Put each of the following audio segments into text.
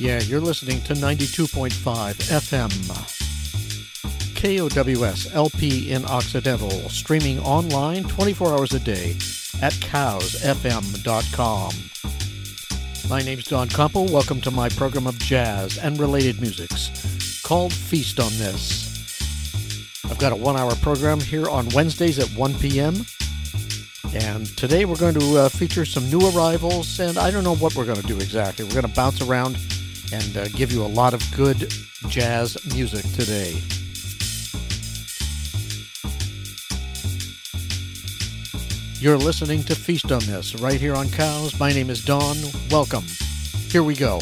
Yeah, you're listening to 92.5 FM. KOWS LP in Occidental, streaming online 24 hours a day at kowsfm.com. My name's Don Compo. Welcome to my program of jazz and related musics called Feast on This. I've got a one hour program here on Wednesdays at 1 p.m. And today we're going to uh, feature some new arrivals, and I don't know what we're going to do exactly. We're going to bounce around and uh, give you a lot of good jazz music today. You're listening to Feast on This right here on Cows. My name is Don. Welcome. Here we go.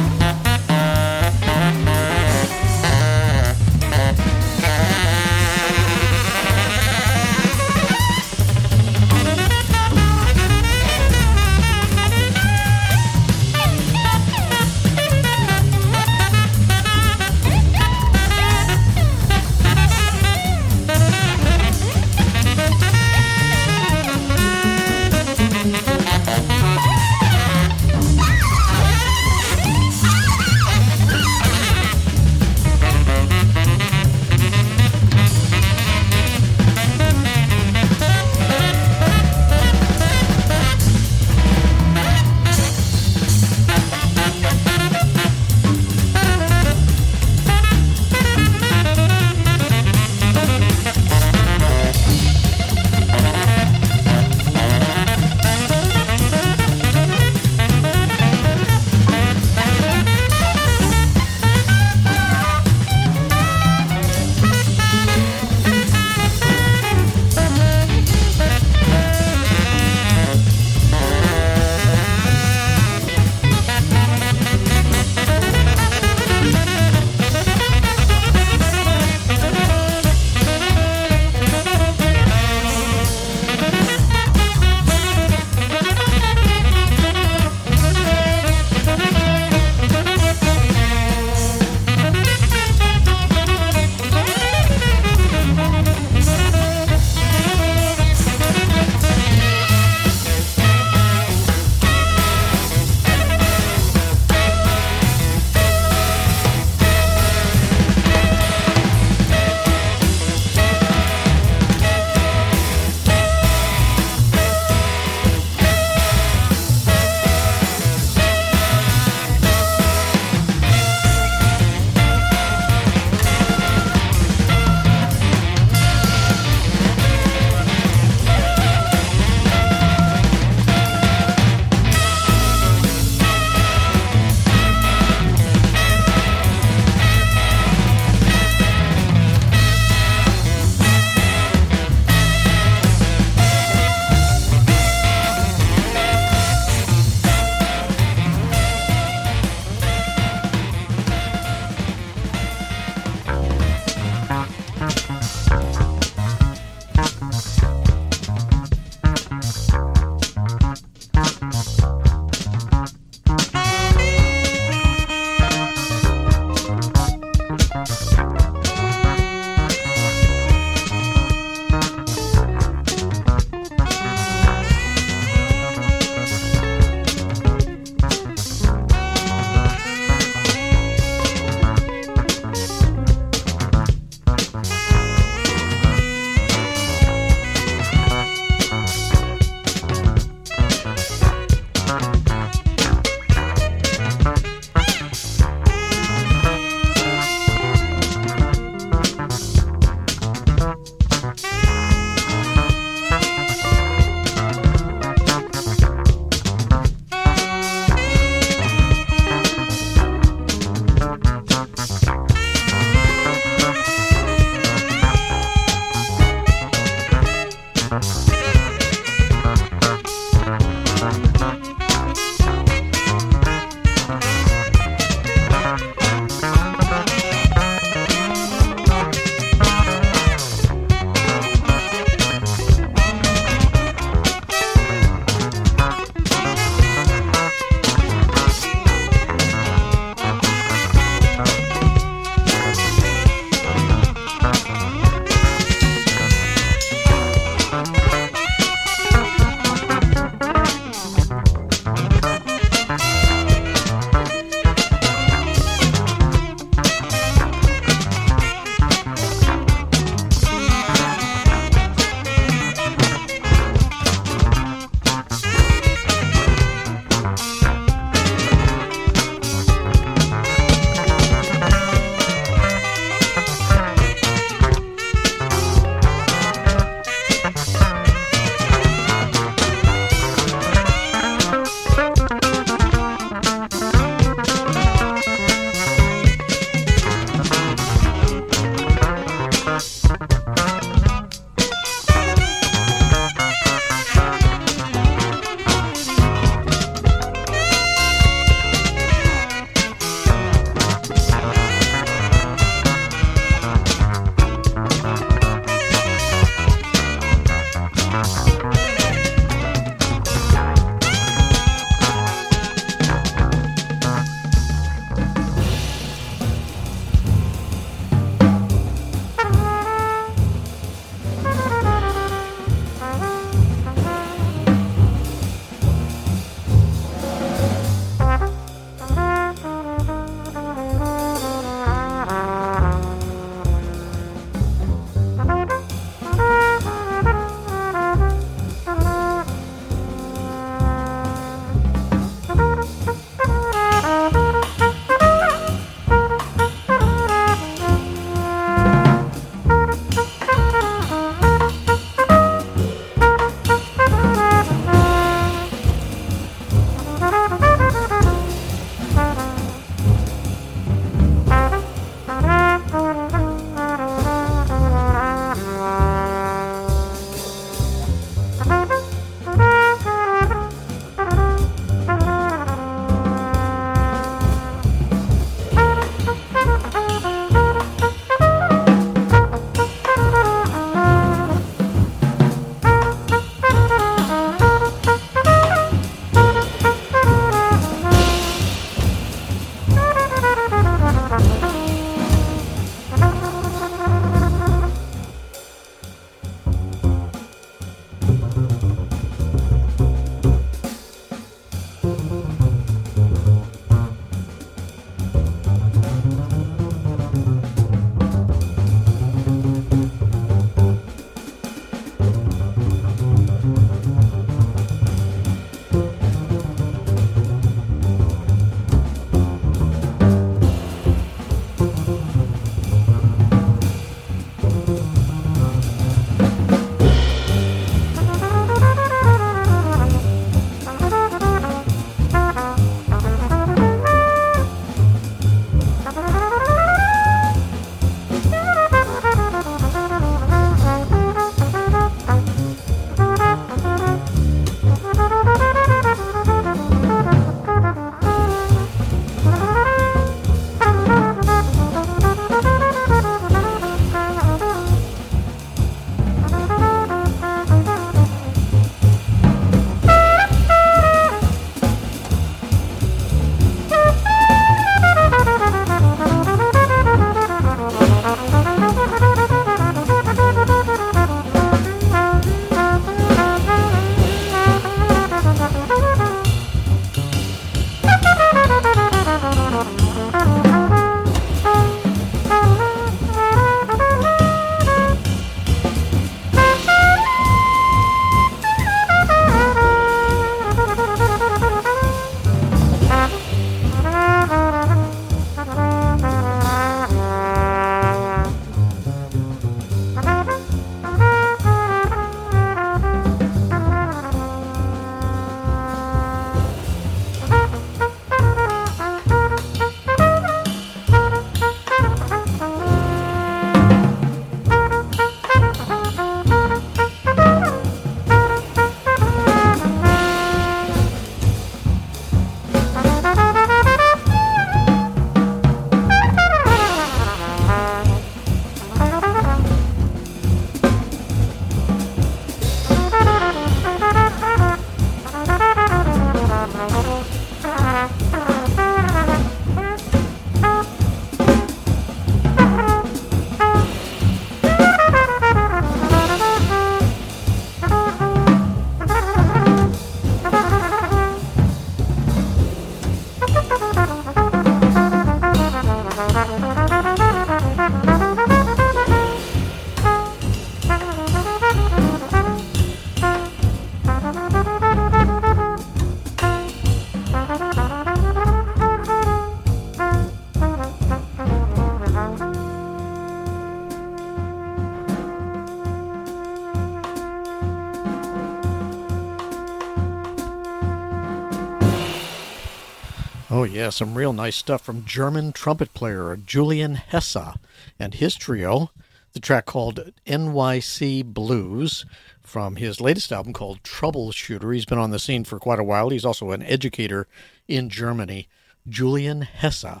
Yeah, some real nice stuff from German trumpet player Julian Hesse and his trio. The track called NYC Blues from his latest album called Troubleshooter. He's been on the scene for quite a while. He's also an educator in Germany. Julian Hesse.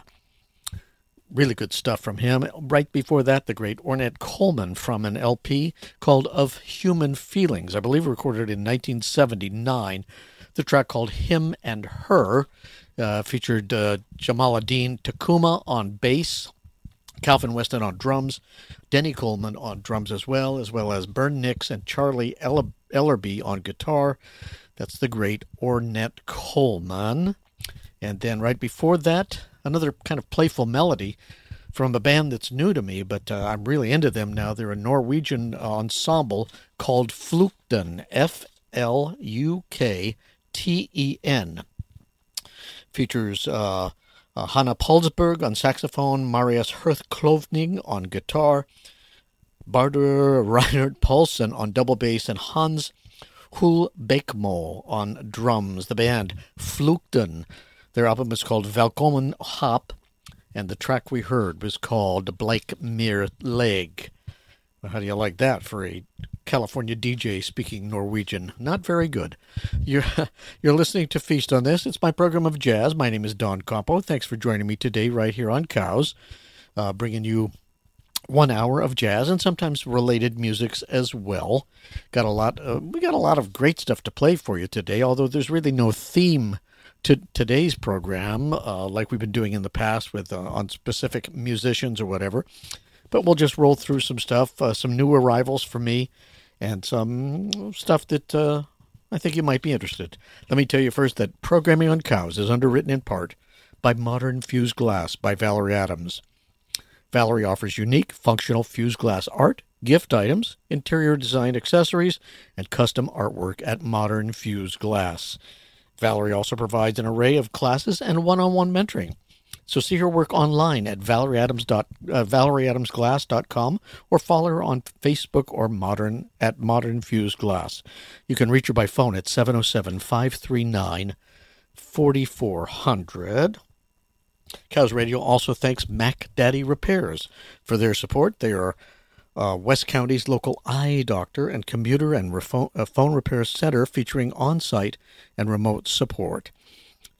Really good stuff from him. Right before that, the great Ornette Coleman from an LP called Of Human Feelings, I believe recorded in 1979. The track called Him and Her uh, featured uh, Jamaaladeen Tacuma on bass, Calvin Weston on drums, Denny Coleman on drums as well, as well as Bern Nix and Charlie Ellerbee on guitar. That's the great Ornette Coleman. And then right before that, another kind of playful melody from a band that's new to me, but uh, I'm really into them now. They're a Norwegian ensemble called Flukten, F L U K T E N. Features uh, uh, Hanna Paulsberg on saxophone, Marius Hirth Klovning on guitar, Barder Reinert Poulsen on double bass, and Hans Hul Hulbækmo on drums. The band Flukten. Their album is called Velkommen Hop, and the track we heard was called Blake Mere Leg. How do you like that for a California DJ speaking Norwegian? Not very good. You're you're listening to Feast on This. It's my program of jazz. My name is Don Campo. Thanks for joining me today, right here on Cows, uh, bringing you one hour of jazz and sometimes related musics as well. Got a lot. Uh, we got a lot of great stuff to play for you today. Although there's really no theme to today's program, uh, like we've been doing in the past with uh, on specific musicians or whatever. But we'll just roll through some stuff, uh, some new arrivals for me, and some stuff that uh, I think you might be interested. Let me tell you first that Programming on Cows is underwritten in part by Modern Fused Glass by Valerie Adams. Valerie offers unique, functional fused glass art, gift items, interior design accessories, and custom artwork at Modern Fused Glass. Valerie also provides an array of classes and one on one mentoring. So see her work online at valerieadams. Uh, valerieadamsglass.com or follow her on Facebook or modern at Modern Fused Glass. You can reach her by phone at 707 539 4400. Cows Radio also thanks Mac Daddy Repairs for their support. They are uh, West County's local eye doctor and commuter and refo- uh, phone repair center featuring on site and remote support.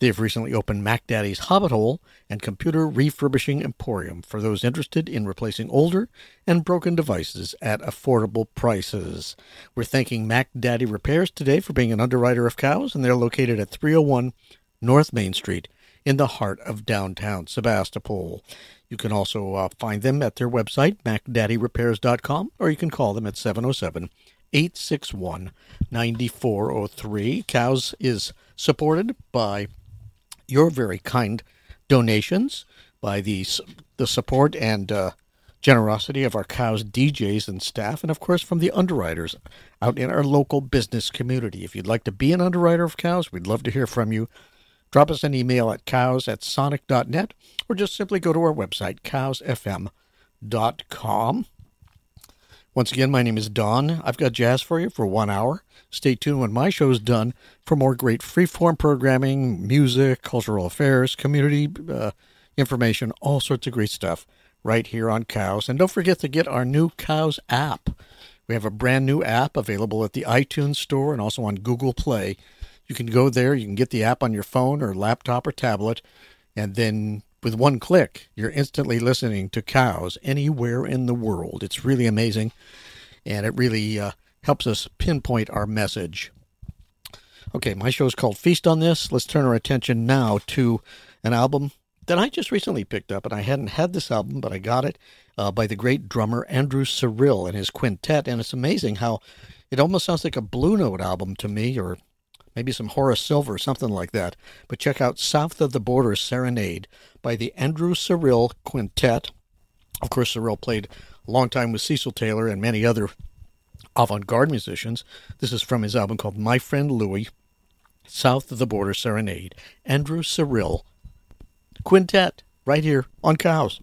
They've recently opened Mac Daddy's Hobbit Hole and Computer Refurbishing Emporium for those interested in replacing older and broken devices at affordable prices. We're thanking Mac Daddy Repairs today for being an underwriter of cows, and they're located at 301 North Main Street in the heart of downtown Sebastopol. You can also uh, find them at their website, MacDaddyRepairs.com, or you can call them at 707 861 9403. Cows is supported by your very kind donations, by the, the support and uh, generosity of our cows DJs and staff, and of course from the underwriters out in our local business community. If you'd like to be an underwriter of cows, we'd love to hear from you. Drop us an email at cows at sonic.net or just simply go to our website, kowsfm.com. Once again, my name is Don. I've got jazz for you for one hour. Stay tuned when my show's done for more great freeform programming, music, cultural affairs, community uh, information, all sorts of great stuff right here on Cows. And don't forget to get our new Cows app. We have a brand new app available at the iTunes Store and also on Google Play. You can go there, you can get the app on your phone or laptop or tablet, and then with one click, you're instantly listening to cows anywhere in the world. It's really amazing, and it really uh, helps us pinpoint our message. Okay, my show is called Feast on This. Let's turn our attention now to an album that I just recently picked up, and I hadn't had this album, but I got it uh, by the great drummer Andrew Cyrille and his quintet. And it's amazing how it almost sounds like a Blue Note album to me, or maybe some Horace Silver, or something like that. But check out South of the Border Serenade by the Andrew Cyrille Quintet. Of course, Cyrille played a long time with Cecil Taylor and many other avant garde musicians. This is from his album called My Friend Louie, South of the Border Serenade. Andrew Cyrille Quintet, right here on Cows.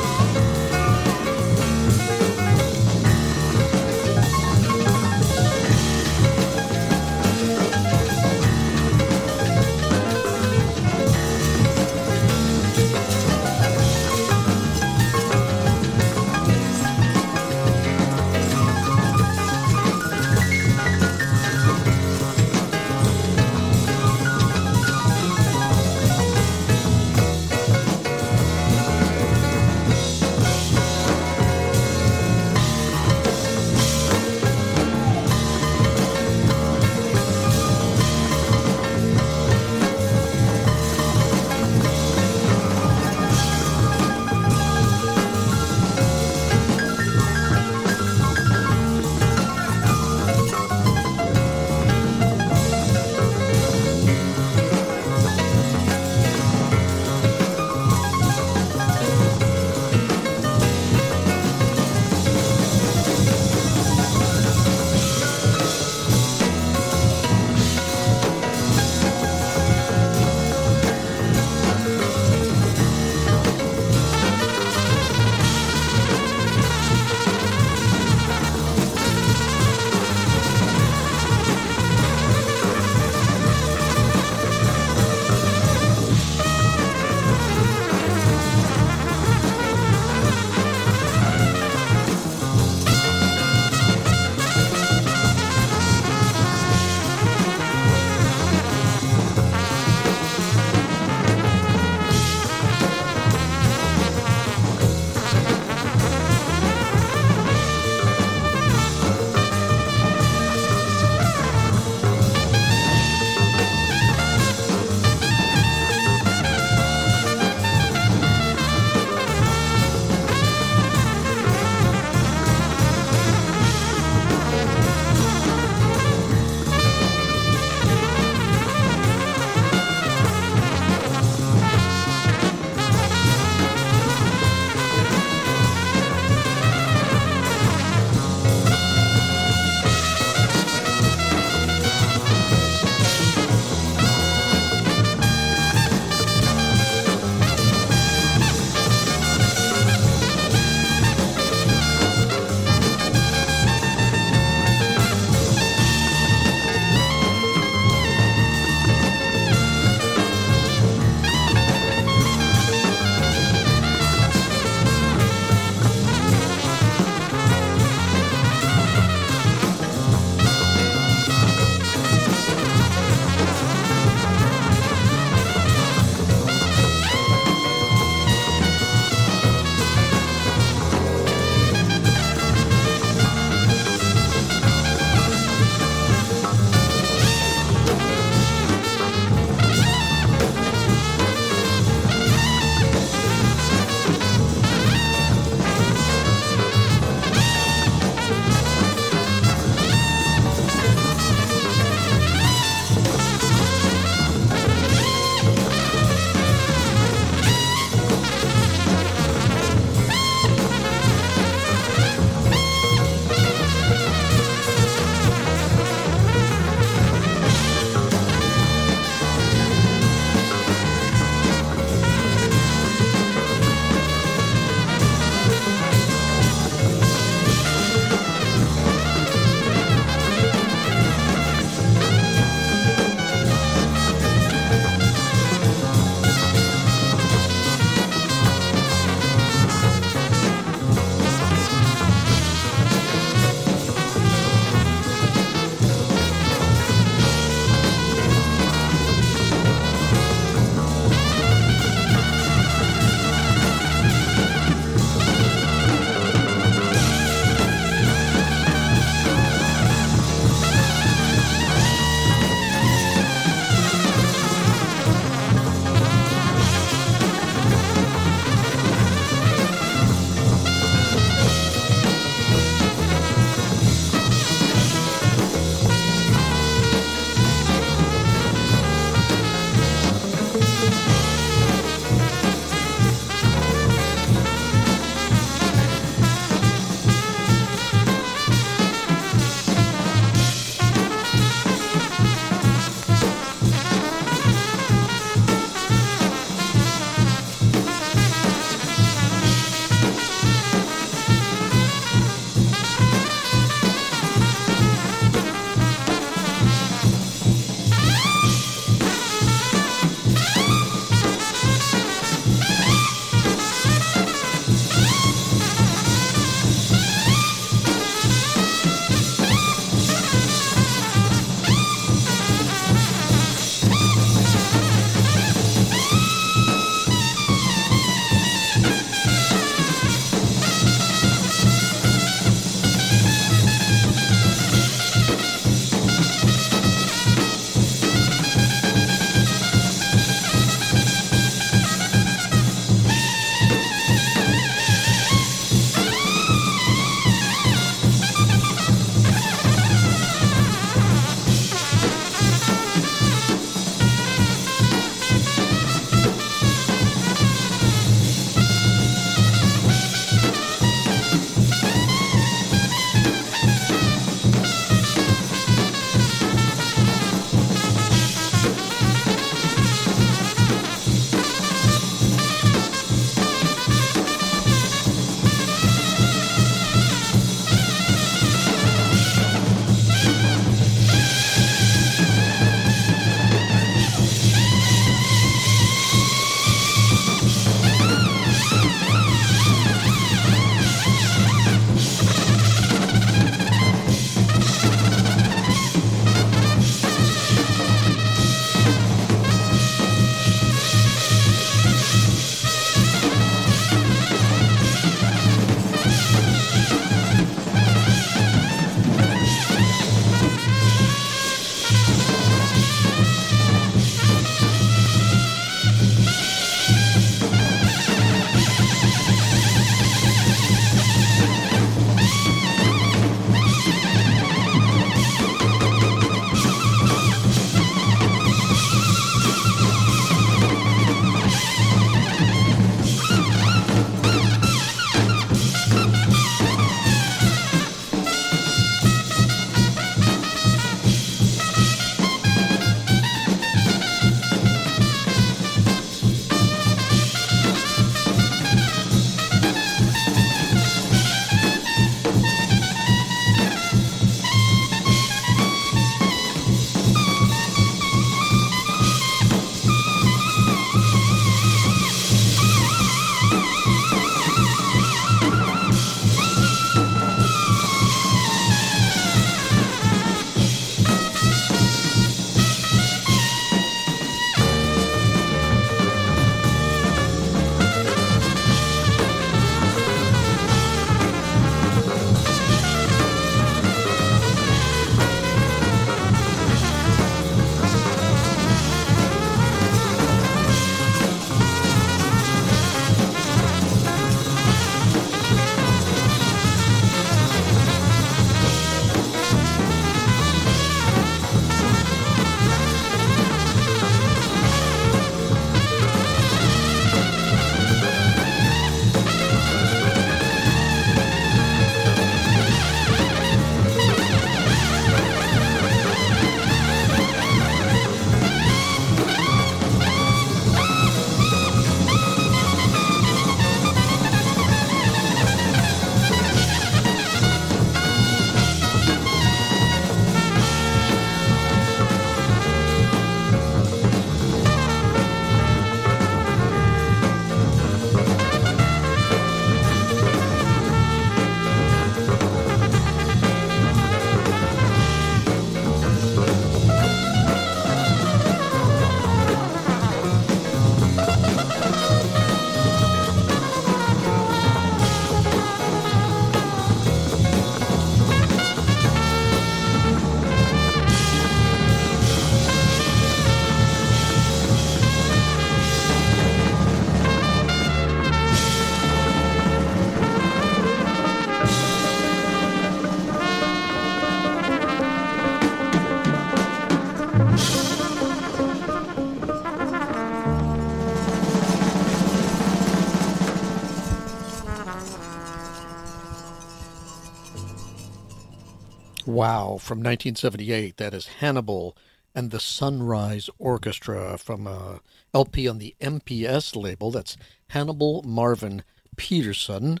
Wow, from 1978, that is Hannibal and the Sunrise Orchestra from a LP on the MPS label. That's Hannibal Marvin Peterson.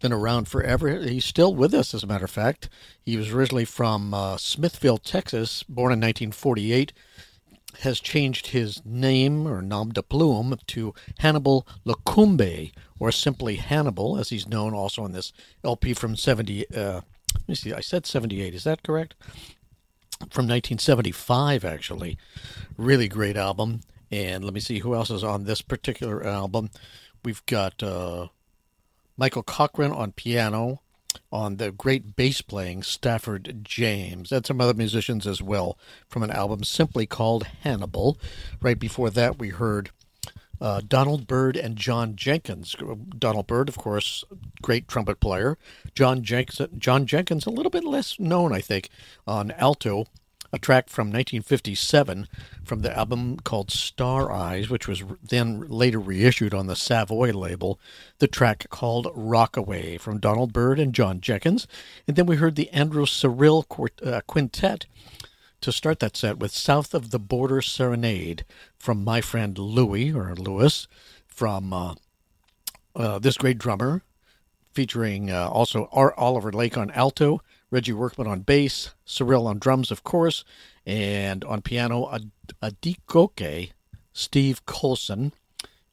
Been around forever. He's still with us, as a matter of fact. He was originally from uh, Smithville, Texas, born in 1948. Has changed his name or nom de plume to Hannibal Lokumbe, or simply Hannibal, as he's known also on this LP from 70. Uh, let me see, I said 78. Is that correct? From 1975, actually. Really great album. And let me see who else is on this particular album. We've got uh, Michael Cochrane on piano, on the great bass playing Stafford James, and some other musicians as well from an album simply called Hannibal. Right before that, we heard uh, Donald Byrd and John Jenkins. Donald Byrd, of course, great trumpet player. John Jenkins, John Jenkins, a little bit less known, I think, on alto. A track from 1957 from the album called Star Eyes, which was then later reissued on the Savoy label. The track called Rockaway from Donald Byrd and John Jenkins. And then we heard the Andrew Cyrille uh, Quintet to start that set with South of the Border Serenade from my friend Louis, or Lewis, from uh, uh, this great drummer, featuring uh, also Oliver Lake on alto, Reggie Workman on bass, Cyrille on drums, of course, and on piano, Adegoke, Steve Colson,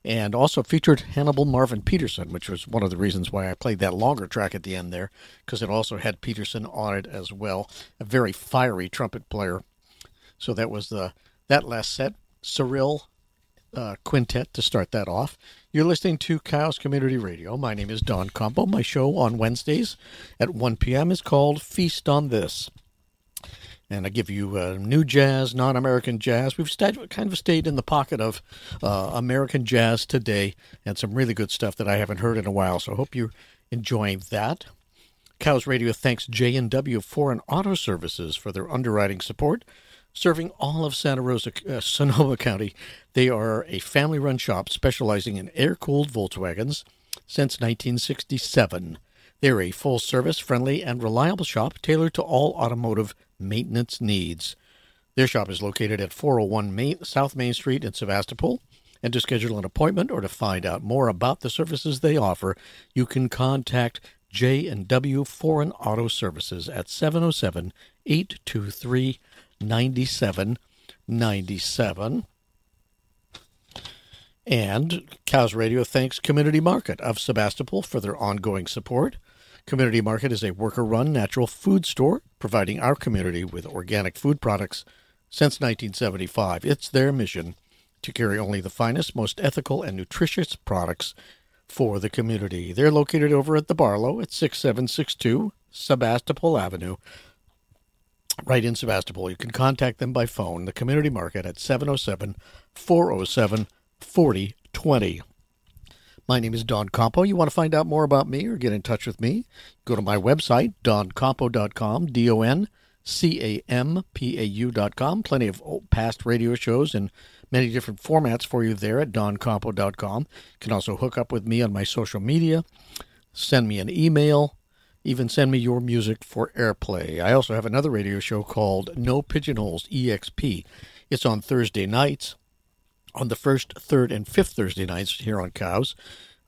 and also featured Hannibal Marvin Peterson, which was one of the reasons why I played that longer track at the end there, because it also had Peterson on it as well, a very fiery trumpet player. So that was the that last set, Cyrille uh, Quintet to start that off. You're listening to KOWS Community Radio. My name is Don Campau. My show on Wednesdays at 1 p.m. is called Feast on This and I give you uh, new jazz, non-American jazz. We've stayed, kind of stayed in the pocket of uh, American jazz today, and some really good stuff that I haven't heard in a while. So I hope you're enjoying that. KOWS Radio thanks J&W Foreign Auto Services for their underwriting support. Serving all of Santa Rosa, uh, Sonoma County, they are a family-run shop specializing in air-cooled Volkswagens since 1967. They're a full-service, friendly, and reliable shop tailored to all automotive maintenance needs. Their shop is located at 401 Main, South Main Street in Sebastopol. And to schedule an appointment or to find out more about the services they offer, you can contact J&W Foreign Auto Services at 707-823-9797. And KOWS Radio thanks Community Market of Sebastopol for their ongoing support. Community Market is a worker run natural food store providing our community with organic food products since 1975. It's their mission to carry only the finest, most ethical, and nutritious products for the community. They're located over at the Barlow at 6762 Sebastopol Avenue, right in Sebastopol. You can contact them by phone, the community market at 707 407 4020. My name is Don Campau. You want to find out more about me or get in touch with me? Go to my website, doncampau.com, D O N C A M P A U.com. Plenty of past radio shows and many different formats for you there at doncampau.com. You can also hook up with me on my social media, send me an email, even send me your music for airplay. I also have another radio show called No Pigeonholes EXP. It's on Thursday nights on the first, third, and fifth Thursday nights here on KOWS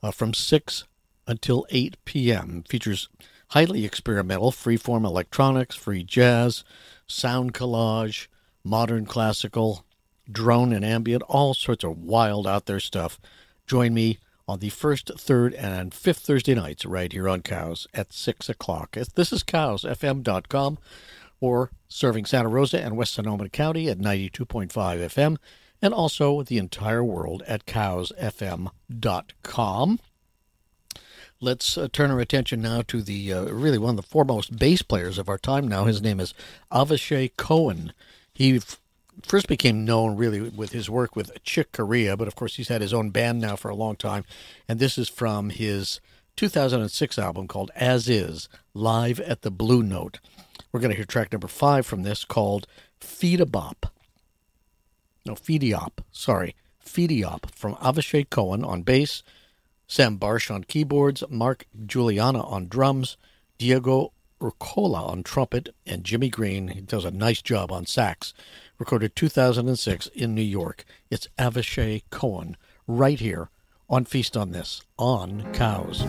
uh, from 6 until 8 p.m. Features highly experimental freeform electronics, free jazz, sound collage, modern classical, drone and ambient, all sorts of wild out there stuff. Join me on the first, third, and fifth Thursday nights right here on KOWS at 6 o'clock. This is kowsfm.com or serving Santa Rosa and West Sonoma County at 92.5 FM and also the entire world at kowsfm.com. Let's uh, turn our attention now to the uh, really one of the foremost bass players of our time now. His name is Avishai Cohen. He f- first became known really with his work with Chick Corea, but of course he's had his own band now for a long time. And this is from his 2006 album called As Is Live at the Blue Note. We're going to hear track number five from this called Feed a Bop no, Feediop, sorry, Feediop from Avishai Cohen on bass, Sam Barsh on keyboards, Mark Guiliana on drums, Diego Urcola on trumpet, and Jimmy Greene he does a nice job on sax. Recorded 2006 in New York. It's Avishai Cohen right here on Feast on This on KOWS.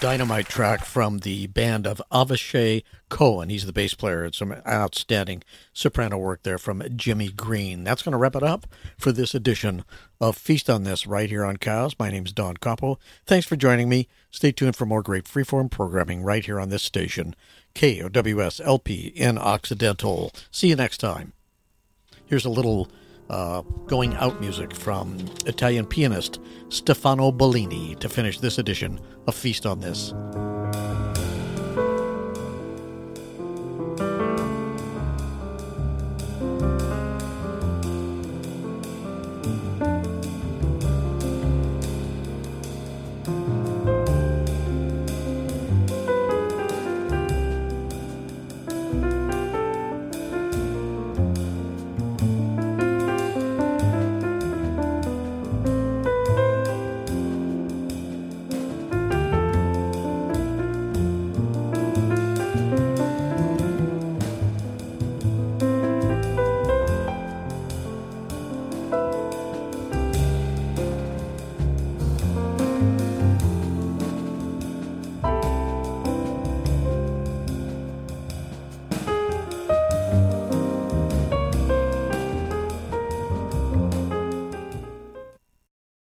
Dynamite track from the band of Avishai Cohen. He's the bass player. It's some outstanding soprano work there from Jimmy Greene. That's going to wrap it up for this edition of Feast on This right here on KOWS. My name is Don Campau. Thanks for joining me. Stay tuned for more great freeform programming right here on this station, KOWS LP in Occidental. See you next time. Here's a little uh, going out music from Italian pianist Stefano Bellini to finish this edition of Feast on This.